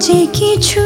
যে কিছু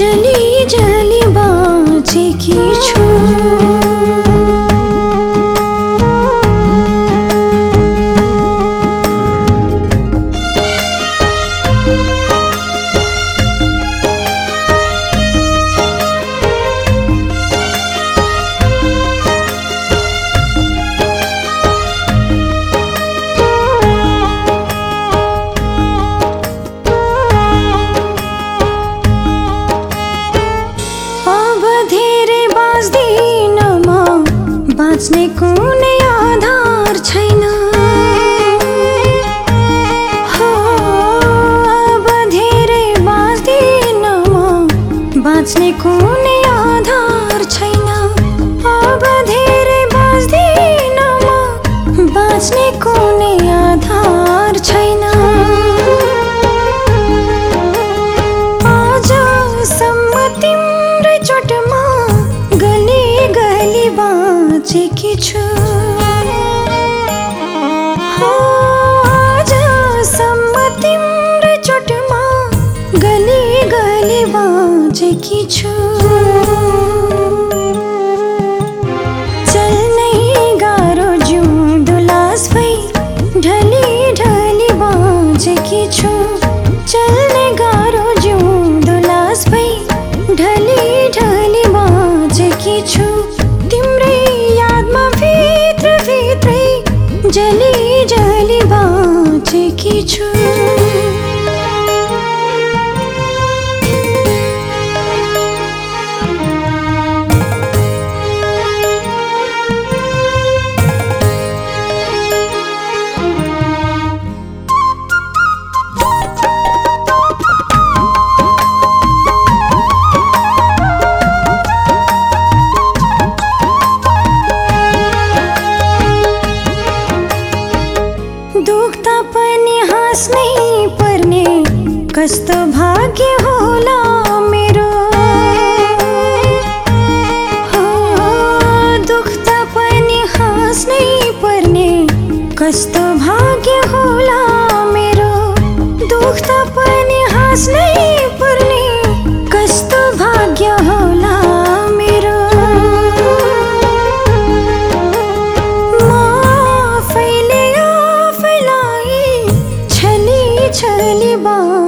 imagine बाँच्ने कुनै बाँचेकी छु हो, आजसम्म तिम्रै चोटमा गली कस्तो भाग्य होला मेरो? हो, दुख्दा पनि हाँस्नै पर्ने। कस्तो भाग्य होला मेरो? दुख्दा पनि हाँस्नै पर्ने। कस्तो भाग्य होला मेरो? छली बाँचेकी